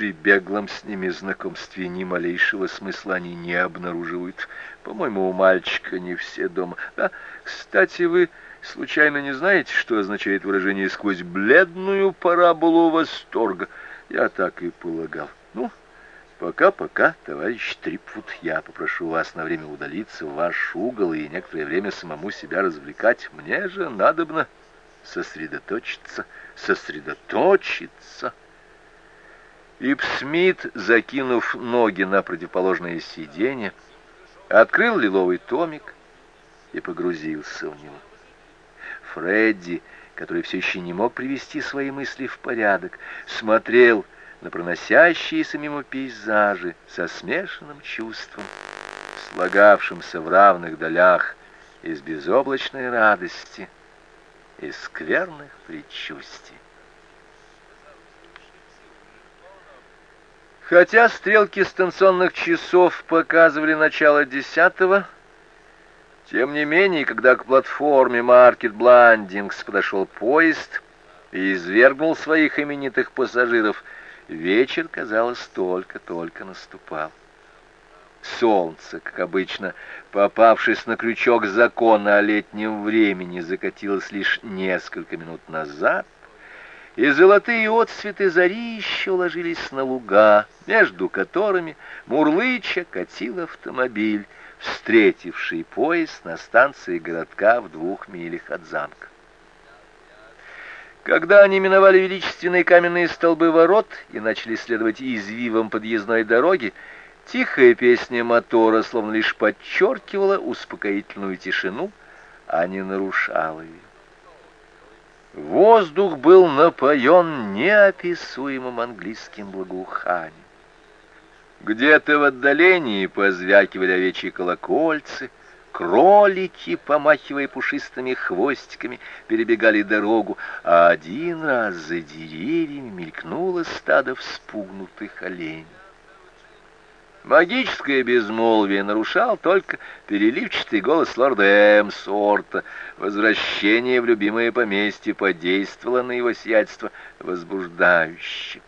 при беглом с ними знакомстве ни малейшего смысла они не обнаруживают. По-моему, у мальчика не все дома. Да, кстати, вы случайно не знаете, что означает выражение «сквозь бледную параболу восторга»? Я так и полагал. Ну, пока-пока, товарищ Трипфуд, я попрошу вас на время удалиться в ваш угол и некоторое время самому себя развлекать. Мне же надобно сосредоточиться, сосредоточиться. Ип Смит, закинув ноги на противоположное сиденье, открыл лиловый томик и погрузился в него. Фредди, который все еще не мог привести свои мысли в порядок, смотрел на проносящиеся мимо пейзажи со смешанным чувством, слагавшимся в равных долях из безоблачной радости и скверных предчувствий. Хотя стрелки станционных часов показывали начало десятого, тем не менее, когда к платформе Маркет Бландингс подошел поезд и извергнул своих именитых пассажиров, вечер, казалось, только-только наступал. Солнце, как обычно, попавшись на крючок закона о летнем времени, закатилось лишь несколько минут назад — и золотые отсветы зари еще ложились на луга, между которыми мурлыча катил автомобиль, встретивший поезд на станции городка в двух милях от замка. Когда они миновали величественные каменные столбы ворот и начали следовать извивам подъездной дороги, тихая песня мотора словно лишь подчеркивала успокоительную тишину, а не нарушала ее. Воздух был напоен неописуемым английским благоуханием. Где-то в отдалении позвякивали овечьи колокольцы, кролики, помахивая пушистыми хвостиками, перебегали дорогу, а один раз за деревьями мелькнуло стадо вспугнутых оленей. Магическое безмолвие нарушал только переливчатый голос лорда Эмсорта. Возвращение в любимое поместье подействовало на его сиятельство возбуждающе.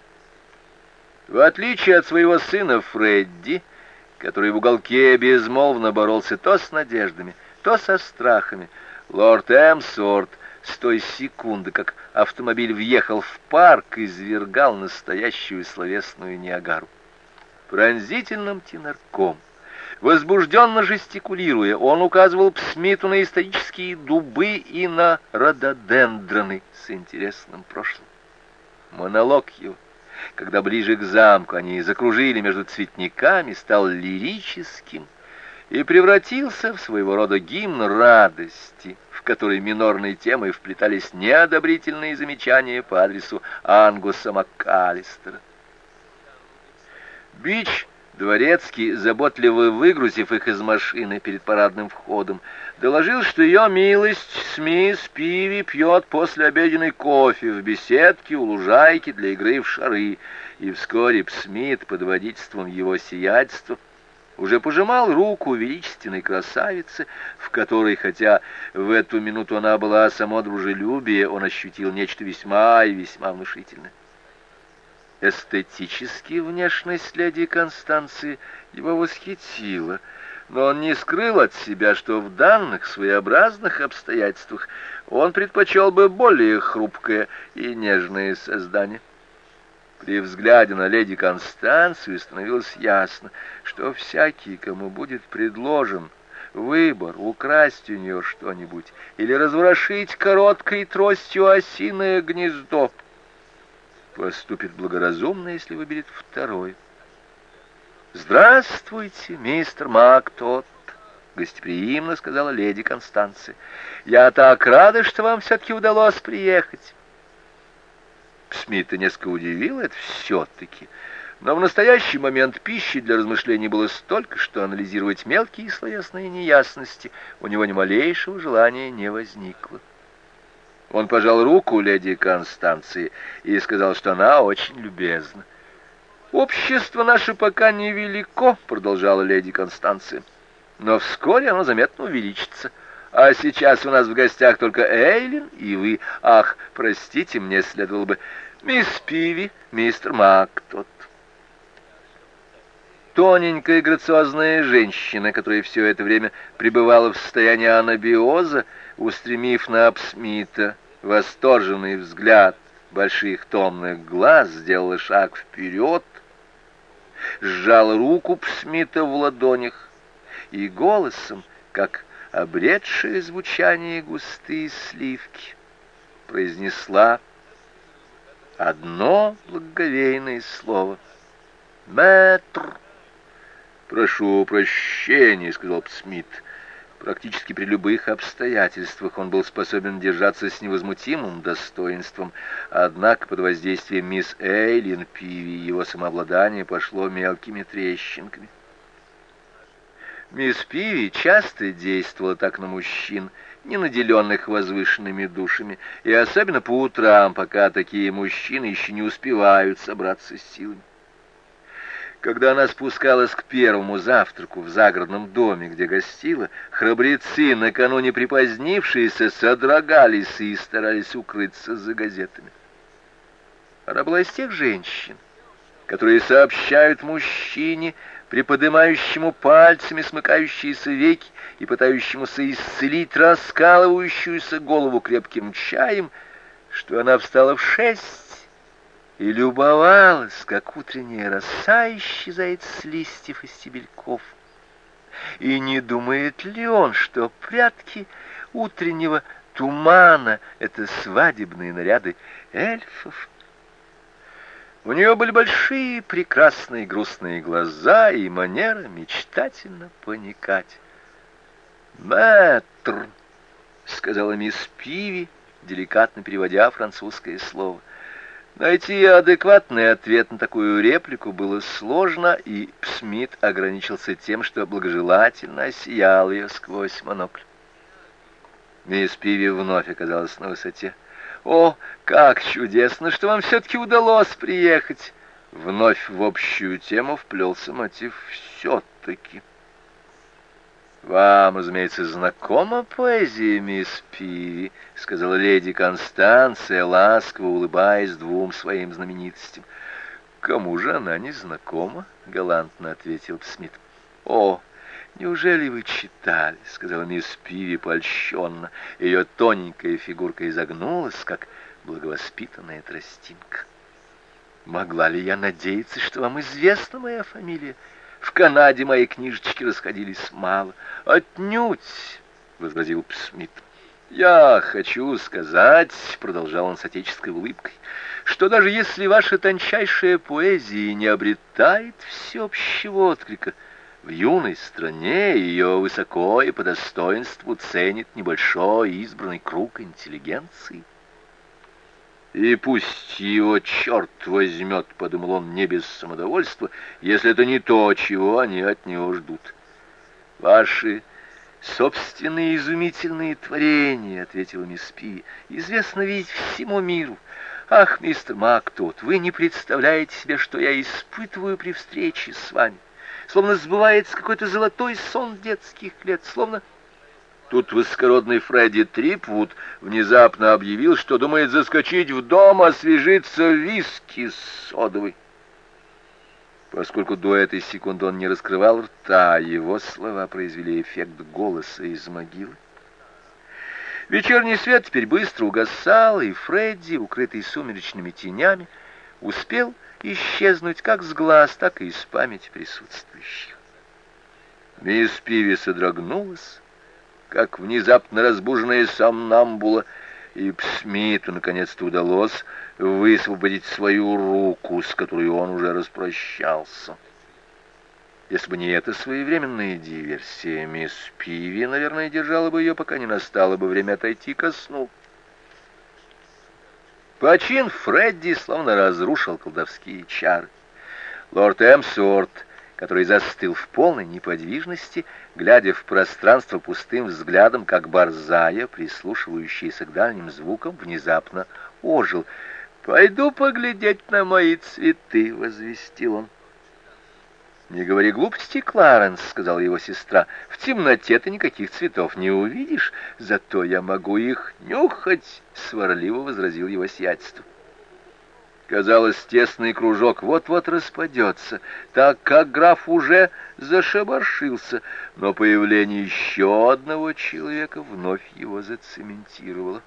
В отличие от своего сына Фредди, который в уголке безмолвно боролся то с надеждами, то со страхами, лорд Эмсорт с той секунды, как автомобиль въехал в парк, извергал настоящую словесную Ниагару пронзительным тенорком. Возбужденно жестикулируя, он указывал Псмиту на исторические дубы и на рододендроны с интересным прошлым. Монолог его, когда ближе к замку они закружили между цветниками, стал лирическим и превратился в своего рода гимн радости, в который минорной темой вплетались неодобрительные замечания по адресу Ангуса МакКаллистера. Бич Дворецкий, заботливо выгрузив их из машины перед парадным входом, доложил, что ее милость Смис Пиви пьет после обеденной кофе в беседке у лужайки для игры в шары, и вскоре Псмит под водительством его сиятельства уже пожимал руку величественной красавицы, в которой, хотя в эту минуту она была само дружелюбие, он ощутил нечто весьма и весьма внушительное. Эстетически внешность леди Констанции его восхитила, но он не скрыл от себя, что в данных своеобразных обстоятельствах он предпочел бы более хрупкое и нежное создание. При взгляде на леди Констанцию становилось ясно, что всякий, кому будет предложен выбор украсть у нее что-нибудь или разворошить короткой тростью осиное гнездо, поступит благоразумно, если выберет второй. «Здравствуйте, мистер Мактот», — гостеприимно сказала леди Констанция. «Я так рада, что вам все-таки удалось приехать». Смита несколько удивил это все-таки, но в настоящий момент пищи для размышлений было столько, что анализировать мелкие словесные неясности у него ни малейшего желания не возникло. Он пожал руку леди Констанции и сказал, что она очень любезна. «Общество наше пока невелико», — продолжала леди Констанция, «но вскоре оно заметно увеличится. А сейчас у нас в гостях только Эйлин и вы. Ах, простите, мне следовало бы... Мисс Пиви, мистер Мак тот». Тоненькая грациозная женщина, которая все это время пребывала в состоянии анабиоза, устремив на Апсмита восторженный взгляд больших томных глаз, сделала шаг вперед, сжала руку Псмита в ладонях и голосом, как обретшее звучание густые сливки, произнесла одно благоговейное слово «Мэтр». «Прошу прощения», — сказал Смит. Практически при любых обстоятельствах он был способен держаться с невозмутимым достоинством, однако под воздействием мисс Эйлин Пиви его самообладание пошло мелкими трещинками. Мисс Пиви часто действовала так на мужчин, не наделенных возвышенными душами, и особенно по утрам, пока такие мужчины еще не успевают собраться с силами. Когда она спускалась к первому завтраку в загородном доме, где гостила, храбрецы, накануне припозднившиеся, содрогались и старались укрыться за газетами. Она была из тех женщин, которые сообщают мужчине, приподнимающему пальцами смыкающиеся веки и пытающемуся исцелить раскалывающуюся голову крепким чаем, что она встала в шесть, и любовалась, как утренняя роса исчезает с листьев и стебельков. И не думает ли он, что прятки утреннего тумана — это свадебные наряды эльфов? У нее были большие, прекрасные, грустные глаза и манера мечтательно поникать. «Мэтр», — сказала мисс Пиви, деликатно переводя французское слово — Найти адекватный ответ на такую реплику было сложно, и Смит ограничился тем, что благожелательно осиял ее сквозь монокль. Мисс Пиви вновь оказалась на высоте. «О, как чудесно, что вам все-таки удалось приехать!» Вновь в общую тему вплелся мотив «все-таки». «Вам, разумеется, знакома поэзия, мисс Пиви», — сказала леди Констанция, ласково улыбаясь двум своим знаменитостям. «Кому же она не знакома?» — галантно ответил Смит. «О, неужели вы читали?» — сказала мисс Пиви польщенно. Ее тоненькая фигурка изогнулась, как благовоспитанная тростинка. «Могла ли я надеяться, что вам известна моя фамилия?» В Канаде мои книжечки расходились мало. Отнюдь, — возразил Смит. Я хочу сказать, — продолжал он с отеческой улыбкой, — что даже если ваша тончайшая поэзия не обретает всеобщего отклика, в юной стране ее высоко и по достоинству ценит небольшой избранный круг интеллигенции. И пусть его черт возьмет, — подумал он не без самодовольства, — если это не то, чего они от него ждут. Ваши собственные изумительные творения, — ответила мисс Пи, — известно видеть всему миру. Ах, мистер Мактот, вы не представляете себе, что я испытываю при встрече с вами. Словно сбывается какой-то золотой сон детских лет, словно Тут высокородный Фредди Трипвуд внезапно объявил, что думает заскочить в дом, освежиться виски с содовой. Поскольку до этой секунды он не раскрывал рта, его слова произвели эффект голоса из могилы. Вечерний свет теперь быстро угасал, и Фредди, укрытый сумеречными тенями, успел исчезнуть как с глаз, так и из памяти присутствующих. Мисс Пиви содрогнулась, как внезапно разбуженная сомнамбула, и Смиту наконец-то удалось высвободить свою руку, с которой он уже распрощался. Если бы не эта своевременная диверсия, мисс Пиви, наверное, держала бы ее, пока не настало бы время отойти ко сну. Почин Фредди словно разрушил колдовские чары. Лорд Эмсорт который застыл в полной неподвижности, глядя в пространство пустым взглядом, как борзая, прислушивающаяся к дальним звукам, внезапно ожил. «Пойду поглядеть на мои цветы», — возвестил он. «Не говори глупости, Кларенс», — сказала его сестра. «В темноте ты никаких цветов не увидишь, зато я могу их нюхать», — сварливо возразил его сиятельство. Казалось, тесный кружок вот-вот распадется, так как граф уже зашебаршился, но появление еще одного человека вновь его зацементировало.